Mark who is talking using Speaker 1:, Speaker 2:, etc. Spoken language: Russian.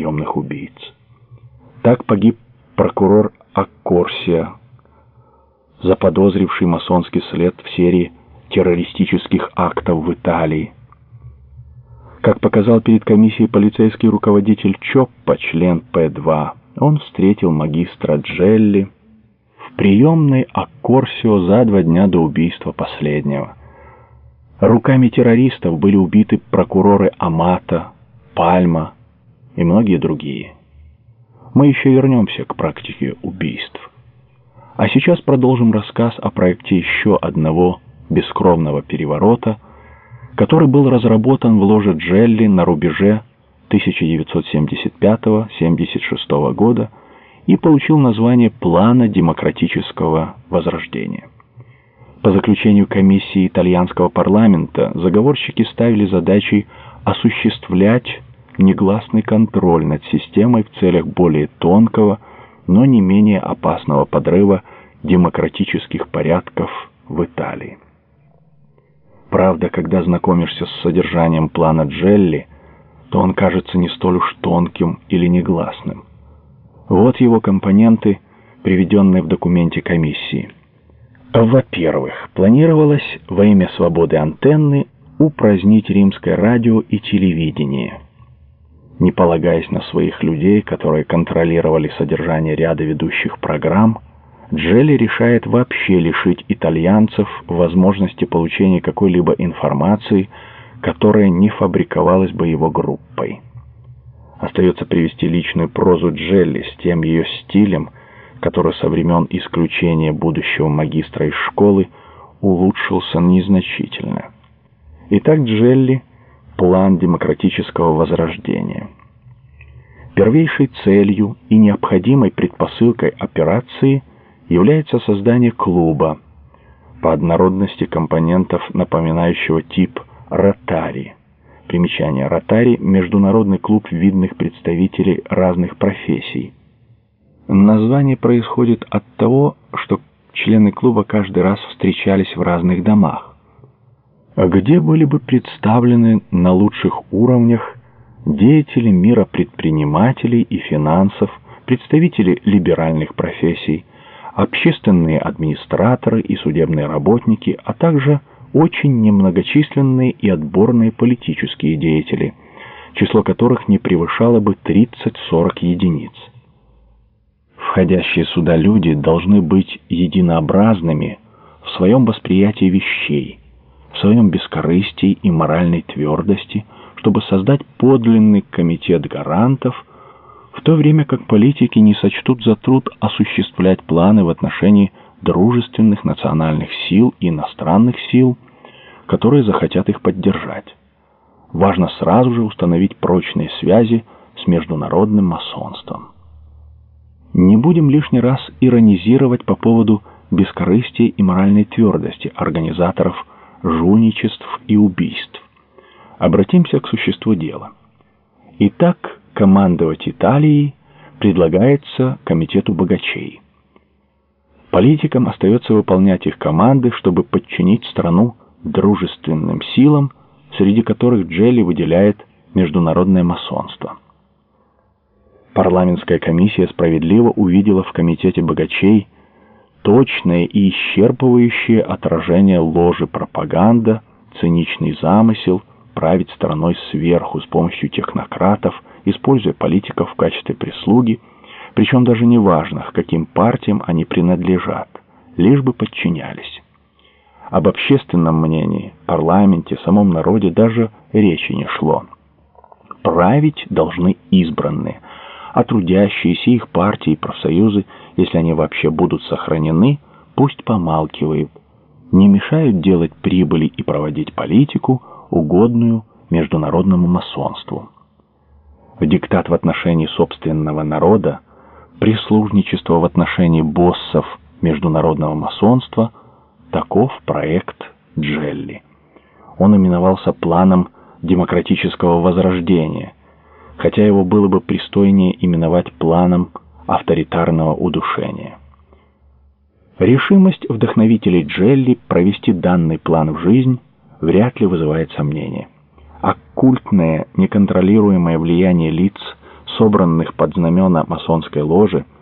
Speaker 1: наемных убийц. Так погиб прокурор Аккорсия, заподозривший масонский след в серии террористических актов в Италии. Как показал перед комиссией полицейский руководитель Чоппа, член П-2, он встретил магистра Джелли в приемной Аккорсио за два дня до убийства последнего. Руками террористов были убиты прокуроры Амата, Пальма и многие другие. Мы еще вернемся к практике убийств. А сейчас продолжим рассказ о проекте еще одного бескровного переворота, который был разработан в ложе Джелли на рубеже 1975-76 года и получил название «Плана демократического возрождения». По заключению комиссии итальянского парламента заговорщики ставили задачей осуществлять негласный контроль над системой в целях более тонкого, но не менее опасного подрыва демократических порядков в Италии. Правда, когда знакомишься с содержанием плана Джелли, то он кажется не столь уж тонким или негласным. Вот его компоненты, приведенные в документе комиссии. Во-первых, планировалось во имя свободы антенны упразднить римское радио и телевидение. Не полагаясь на своих людей, которые контролировали содержание ряда ведущих программ, Джелли решает вообще лишить итальянцев возможности получения какой-либо информации, которая не фабриковалась бы его группой. Остается привести личную прозу Джелли с тем ее стилем, который со времен исключения будущего магистра из школы улучшился незначительно. Итак, Джелли – план демократического возрождения. Первейшей целью и необходимой предпосылкой операции является создание клуба, по однородности компонентов, напоминающего тип «ротари». Примечание «Ротари» – международный клуб видных представителей разных профессий – Название происходит от того, что члены клуба каждый раз встречались в разных домах, где были бы представлены на лучших уровнях деятели мира предпринимателей и финансов, представители либеральных профессий, общественные администраторы и судебные работники, а также очень немногочисленные и отборные политические деятели, число которых не превышало бы 30-40 единиц. Входящие сюда люди должны быть единообразными в своем восприятии вещей, в своем бескорыстии и моральной твердости, чтобы создать подлинный комитет гарантов, в то время как политики не сочтут за труд осуществлять планы в отношении дружественных национальных сил и иностранных сил, которые захотят их поддержать. Важно сразу же установить прочные связи с международным масонством. Не будем лишний раз иронизировать по поводу бескорыстия и моральной твердости организаторов жульничеств и убийств. Обратимся к существу дела. Итак, командовать Италией предлагается комитету богачей. Политикам остается выполнять их команды, чтобы подчинить страну дружественным силам, среди которых Джелли выделяет международное масонство. Парламентская комиссия справедливо увидела в комитете богачей точное и исчерпывающее отражение ложи пропаганда, циничный замысел править страной сверху с помощью технократов, используя политиков в качестве прислуги, причем даже не важно, к каким партиям они принадлежат, лишь бы подчинялись. Об общественном мнении, парламенте, самом народе даже речи не шло. Править должны избранные – а трудящиеся их партии и профсоюзы, если они вообще будут сохранены, пусть помалкивают, не мешают делать прибыли и проводить политику, угодную международному масонству. Диктат в отношении собственного народа, прислужничество в отношении боссов международного масонства – таков проект Джелли. Он именовался планом демократического возрождения – хотя его было бы пристойнее именовать планом авторитарного удушения. Решимость вдохновителей Джелли провести данный план в жизнь вряд ли вызывает сомнения. Оккультное, неконтролируемое влияние лиц, собранных под знамена масонской ложи,